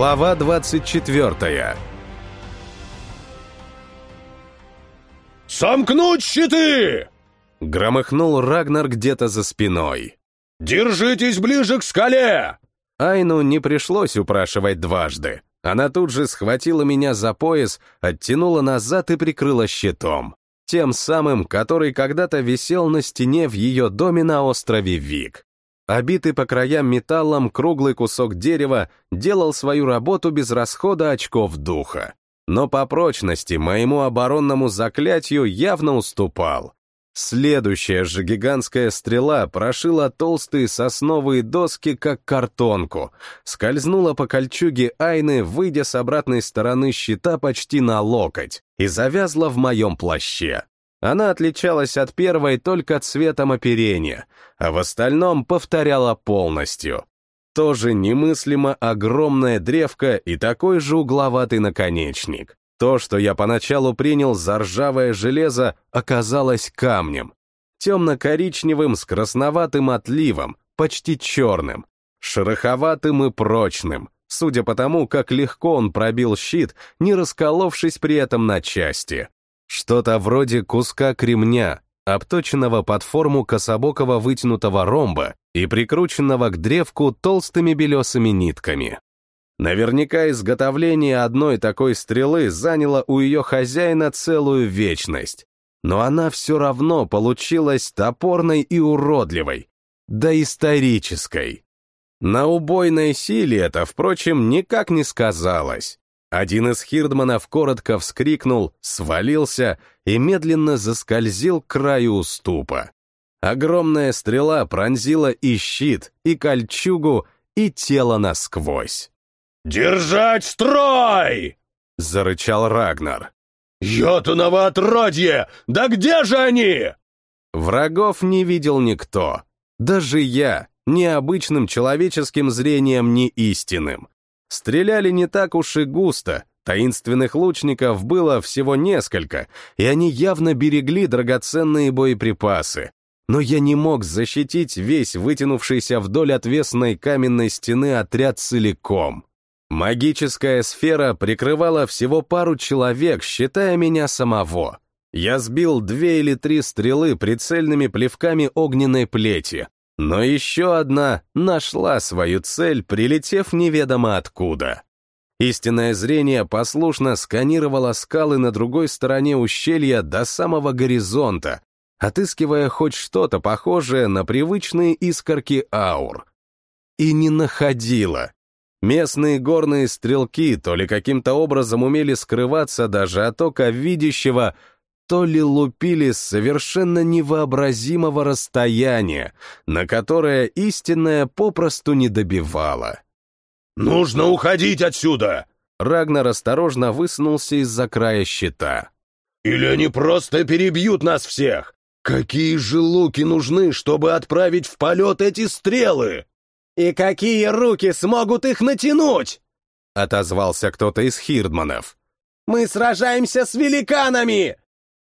Глава 24 «Сомкнуть щиты!» — громыхнул Рагнар где-то за спиной. «Держитесь ближе к скале!» Айну не пришлось упрашивать дважды. Она тут же схватила меня за пояс, оттянула назад и прикрыла щитом. Тем самым, который когда-то висел на стене в ее доме на острове Вик. Обитый по краям металлом круглый кусок дерева делал свою работу без расхода очков духа. Но по прочности моему оборонному заклятию явно уступал. Следующая же гигантская стрела прошила толстые сосновые доски, как картонку, скользнула по кольчуге Айны, выйдя с обратной стороны щита почти на локоть, и завязла в моем плаще. Она отличалась от первой только цветом оперения, а в остальном повторяла полностью. Тоже немыслимо огромная древка и такой же угловатый наконечник. То, что я поначалу принял за ржавое железо, оказалось камнем. Темно-коричневым с красноватым отливом, почти черным, шероховатым и прочным, судя по тому, как легко он пробил щит, не расколовшись при этом на части. Что-то вроде куска кремня, обточенного под форму кособокого вытянутого ромба и прикрученного к древку толстыми белесыми нитками. Наверняка изготовление одной такой стрелы заняло у ее хозяина целую вечность. Но она все равно получилась топорной и уродливой, да исторической. На убойной силе это, впрочем, никак не сказалось. Один из хирдманов коротко вскрикнул, свалился и медленно заскользил к краю уступа. Огромная стрела пронзила и щит, и кольчугу, и тело насквозь. «Держать строй!» — зарычал Рагнар. «Йотуново отродье! Да где же они?» Врагов не видел никто. Даже я, ни обычным человеческим зрением, ни истинным. Стреляли не так уж и густо, таинственных лучников было всего несколько, и они явно берегли драгоценные боеприпасы. Но я не мог защитить весь вытянувшийся вдоль отвесной каменной стены отряд целиком. Магическая сфера прикрывала всего пару человек, считая меня самого. Я сбил две или три стрелы прицельными плевками огненной плети, но еще одна нашла свою цель, прилетев неведомо откуда. Истинное зрение послушно сканировало скалы на другой стороне ущелья до самого горизонта, отыскивая хоть что-то похожее на привычные искорки аур. И не находила. Местные горные стрелки то ли каким-то образом умели скрываться даже от ока видящего, то ли лупили с совершенно невообразимого расстояния, на которое истинное попросту не добивало. «Нужно уходить отсюда!» Рагнар осторожно высунулся из-за края щита. «Или они просто перебьют нас всех! Какие же луки нужны, чтобы отправить в полет эти стрелы?» «И какие руки смогут их натянуть?» — отозвался кто-то из хирдманов. «Мы сражаемся с великанами!»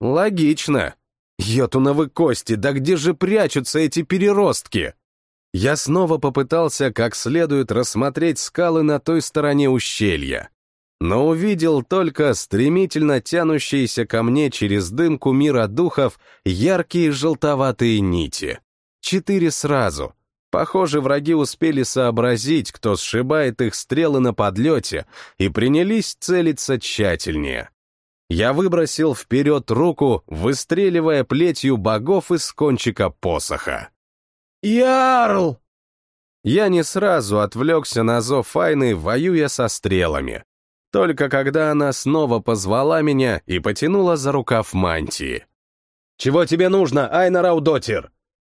«Логично. Йотуновы кости, да где же прячутся эти переростки?» Я снова попытался как следует рассмотреть скалы на той стороне ущелья, но увидел только стремительно тянущиеся ко мне через дымку мира духов яркие желтоватые нити. Четыре сразу, Похоже, враги успели сообразить, кто сшибает их стрелы на подлете, и принялись целиться тщательнее. Я выбросил вперед руку, выстреливая плетью богов из кончика посоха. «Ярл!» Я не сразу отвлекся на зов Файны, воюя со стрелами. Только когда она снова позвала меня и потянула за рукав мантии. «Чего тебе нужно, Айна Раудотир?»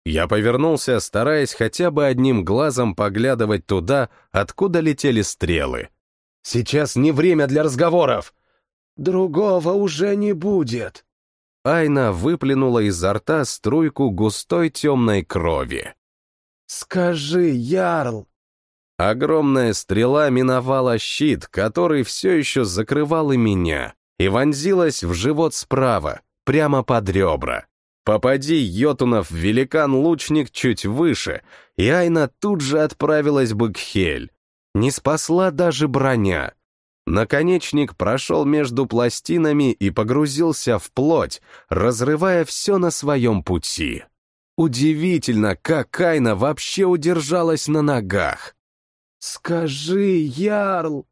Я повернулся, стараясь хотя бы одним глазом поглядывать туда, откуда летели стрелы. «Сейчас не время для разговоров!» «Другого уже не будет!» Айна выплюнула изо рта струйку густой темной крови. «Скажи, Ярл!» Огромная стрела миновала щит, который все еще закрывал и меня, и вонзилась в живот справа, прямо под ребра. Попади Йотунов великан-лучник чуть выше, и Айна тут же отправилась бы к Хель. Не спасла даже броня. Наконечник прошел между пластинами и погрузился в плоть, разрывая все на своем пути. Удивительно, как Кайна вообще удержалась на ногах. «Скажи, Ярл!»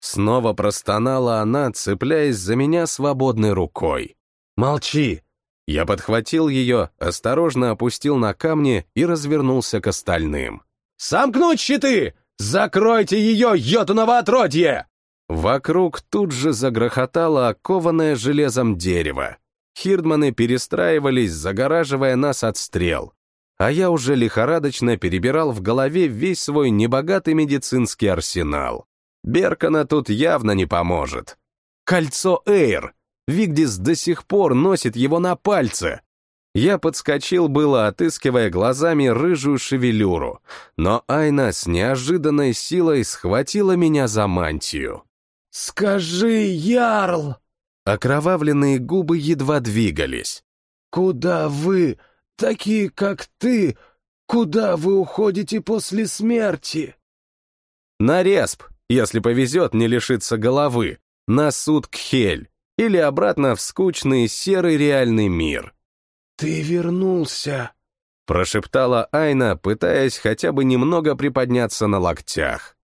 Снова простонала она, цепляясь за меня свободной рукой. «Молчи!» Я подхватил ее, осторожно опустил на камни и развернулся к остальным. «Сомкнуть щиты! Закройте ее, йотуново отродье!» Вокруг тут же загрохотало окованное железом дерево. Хирдманы перестраивались, загораживая нас от стрел. А я уже лихорадочно перебирал в голове весь свой небогатый медицинский арсенал. Беркана тут явно не поможет. Кольцо Эйр! Вигдис до сих пор носит его на пальце. Я подскочил было, отыскивая глазами рыжую шевелюру, но Айна с неожиданной силой схватила меня за мантию. «Скажи, Ярл!» Окровавленные губы едва двигались. «Куда вы, такие как ты, куда вы уходите после смерти?» На респ, если повезет не лишиться головы, на суд Кхель или обратно в скучный серый реальный мир. «Ты вернулся», — прошептала Айна, пытаясь хотя бы немного приподняться на локтях.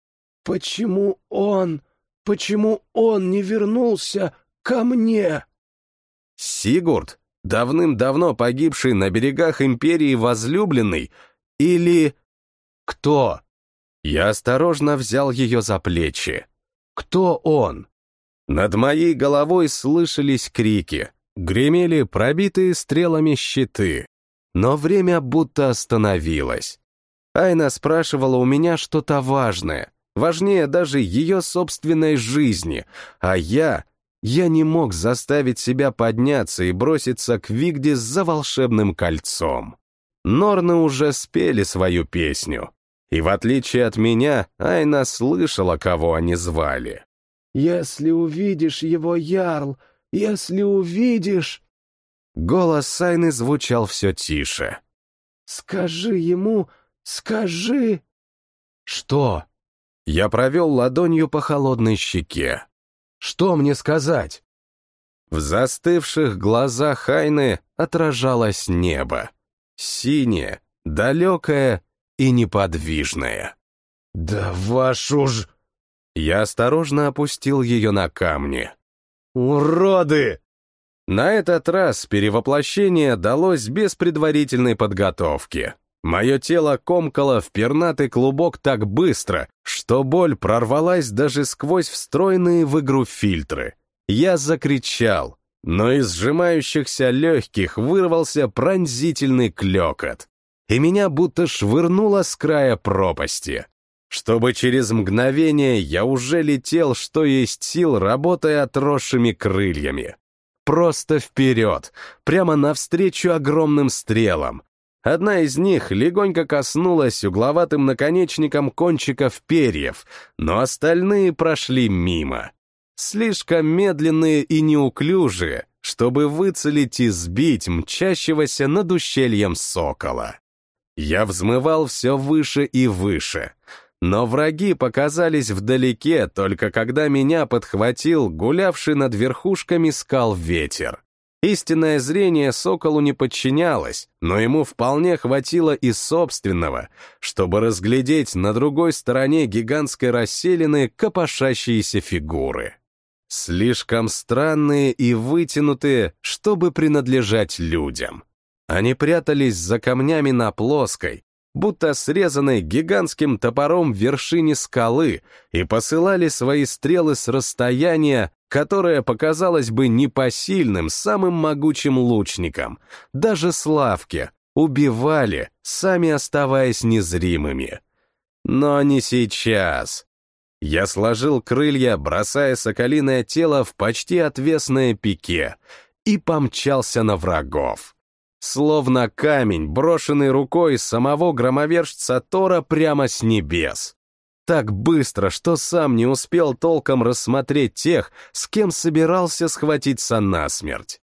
«Почему он, почему он не вернулся ко мне?» Сигурд, давным-давно погибший на берегах Империи возлюбленный, или... Кто? Я осторожно взял ее за плечи. Кто он? Над моей головой слышались крики, гремели пробитые стрелами щиты. Но время будто остановилось. Айна спрашивала у меня что-то важное, важнее даже ее собственной жизни, а я... Я не мог заставить себя подняться и броситься к Вигде за волшебным кольцом. Норны уже спели свою песню. И в отличие от меня, Айна слышала, кого они звали. «Если увидишь его, Ярл, если увидишь...» Голос Сайны звучал все тише. «Скажи ему, скажи...» «Что?» Я провел ладонью по холодной щеке. «Что мне сказать?» В застывших глазах Айны отражалось небо. Синее, далекое и неподвижное. «Да вашу ж...» Я осторожно опустил ее на камни. «Уроды!» На этот раз перевоплощение далось без предварительной подготовки. Мое тело комкало в пернатый клубок так быстро, что боль прорвалась даже сквозь встроенные в игру фильтры. Я закричал, но из сжимающихся легких вырвался пронзительный клекот, и меня будто швырнуло с края пропасти чтобы через мгновение я уже летел, что есть сил, работая отросшими крыльями. Просто вперед, прямо навстречу огромным стрелам. Одна из них легонько коснулась угловатым наконечником кончиков перьев, но остальные прошли мимо. Слишком медленные и неуклюжие, чтобы выцелить и сбить мчащегося над ущельем сокола. Я взмывал все выше и выше, но враги показались вдалеке, только когда меня подхватил гулявший над верхушками скал ветер. Истинное зрение соколу не подчинялось, но ему вполне хватило и собственного, чтобы разглядеть на другой стороне гигантской расселины копошащиеся фигуры. Слишком странные и вытянутые, чтобы принадлежать людям. Они прятались за камнями на плоской, будто срезанной гигантским топором в вершине скалы, и посылали свои стрелы с расстояния, которое показалось бы непосильным самым могучим лучникам, даже Славке, убивали, сами оставаясь незримыми. Но не сейчас. Я сложил крылья, бросая соколиное тело в почти отвесное пике, и помчался на врагов словно камень, брошенный рукой самого громовержца Тора прямо с небес. Так быстро, что сам не успел толком рассмотреть тех, с кем собирался схватиться насмерть.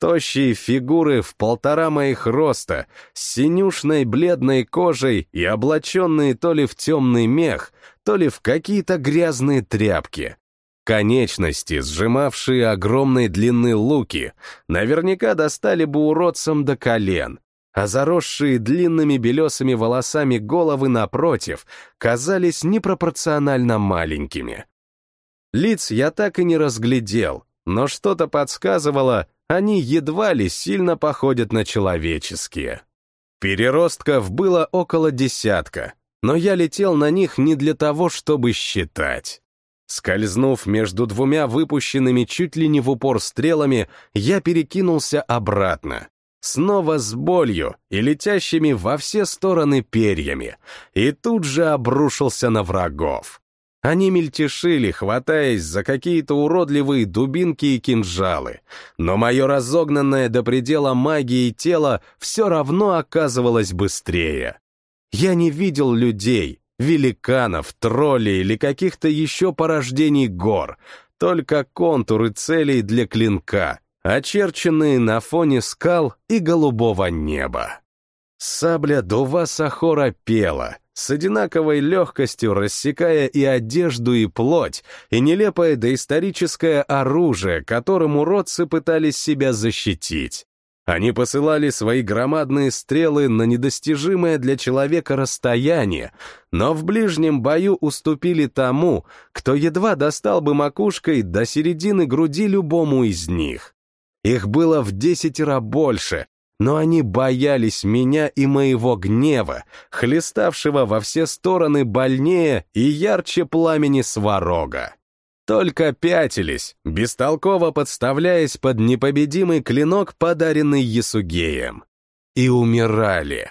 Тощие фигуры в полтора моих роста, с синюшной бледной кожей и облаченные то ли в темный мех, то ли в какие-то грязные тряпки. Конечности, сжимавшие огромной длины луки, наверняка достали бы уродцам до колен, а заросшие длинными белесыми волосами головы напротив казались непропорционально маленькими. Лиц я так и не разглядел, но что-то подсказывало, они едва ли сильно походят на человеческие. Переростков было около десятка, но я летел на них не для того, чтобы считать. Скользнув между двумя выпущенными чуть ли не в упор стрелами, я перекинулся обратно. Снова с болью и летящими во все стороны перьями, и тут же обрушился на врагов. Они мельтешили, хватаясь за какие-то уродливые дубинки и кинжалы, но мое разогнанное до предела магии тело все равно оказывалось быстрее. Я не видел людей, великанов, троллей или каких-то еще порождений гор, только контуры целей для клинка, очерченные на фоне скал и голубого неба. Сабля Дува Сахора пела, с одинаковой легкостью рассекая и одежду, и плоть, и нелепое доисторическое оружие, которым уродцы пытались себя защитить. Они посылали свои громадные стрелы на недостижимое для человека расстояние, но в ближнем бою уступили тому, кто едва достал бы макушкой до середины груди любому из них. Их было в десятеро больше, но они боялись меня и моего гнева, хлеставшего во все стороны больнее и ярче пламени сварога. Только пятились, бестолково подставляясь под непобедимый клинок, подаренный Ясугеем. И умирали.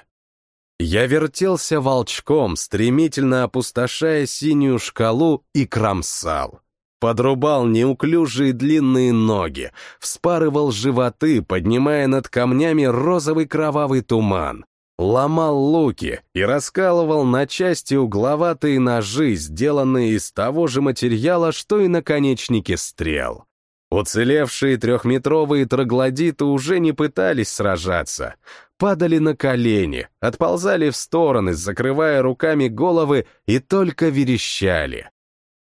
Я вертелся волчком, стремительно опустошая синюю шкалу и кромсал. Подрубал неуклюжие длинные ноги, вспарывал животы, поднимая над камнями розовый кровавый туман. Ломал луки и раскалывал на части угловатые ножи, сделанные из того же материала, что и наконечники стрел. Уцелевшие трехметровые троглодиты уже не пытались сражаться. Падали на колени, отползали в стороны, закрывая руками головы и только верещали.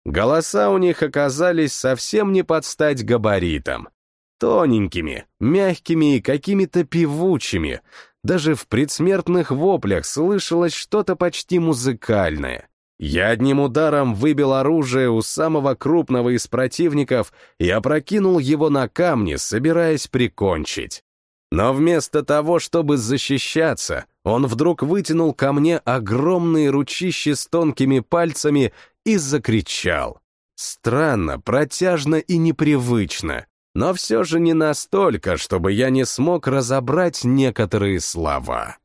Голоса у них оказались совсем не под стать габаритам. Тоненькими, мягкими и какими-то певучими. Даже в предсмертных воплях слышалось что-то почти музыкальное. Я одним ударом выбил оружие у самого крупного из противников и опрокинул его на камни, собираясь прикончить. Но вместо того, чтобы защищаться, он вдруг вытянул ко мне огромные ручищи с тонкими пальцами и закричал. Странно, протяжно и непривычно, но все же не настолько, чтобы я не смог разобрать некоторые слова.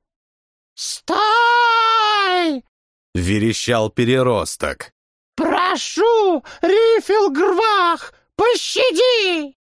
«Стой!» — верещал переросток. «Прошу, Рифилгрвах, пощади!»